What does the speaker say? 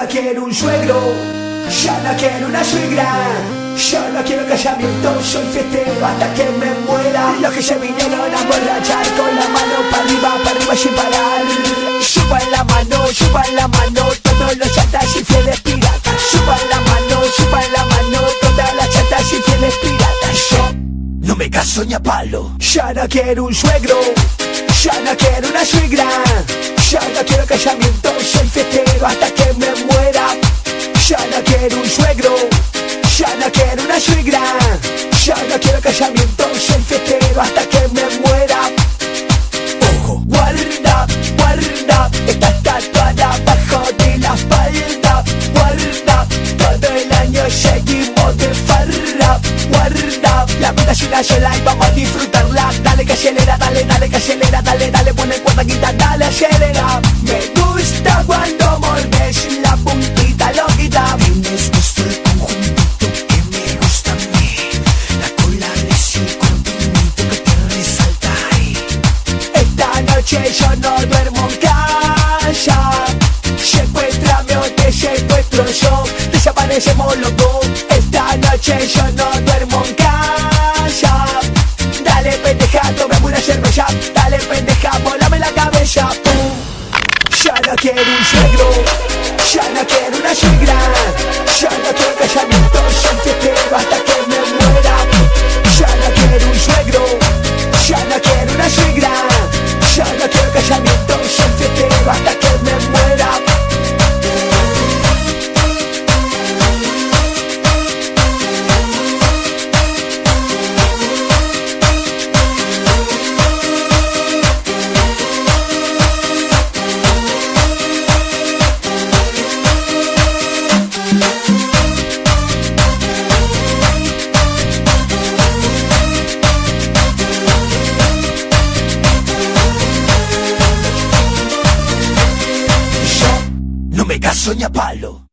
no quiero un suegro, ya no quiero una suegra. Yo no quiero casamiento, soy fiestero hasta que me muera. Los que se vinieron a emborrachar con la mano para arriba, para arriba sin parar. Suban la mano, suban la mano, todos los chatas y fieles piratas. Suban la mano, suban la mano, todas las chatas y fieles piratas. Yo no me caso ni a palo. Ya no quiero un suegro, casamiento, soy fiestero hasta que me muera. Ojo, guarda, guarda, está tatuada abajo de la espalda. Guarda, todo el año seguimos de farra. Guarda, la vida es una sola y vamos a disfrutarla. Dale que acelera, dale, dale que acelera, Esta noche yo no duermo en casa. Secuéstrame o te secuestro yo. Desaparecemos los dos. Esta noche yo no duermo en casa. Dale pendeja, tomemos una cerveza. Dale pendeja, volame la cabeza. Pum. Ya no quiero un suegro. Ya no quiero una suegra. Ya no quiero casamiento. Soy fiestero hasta que me muera. Ya no quiero un suegro. Ya no quiero una suegra me caso ni palo